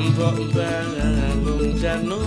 Ambok balung janu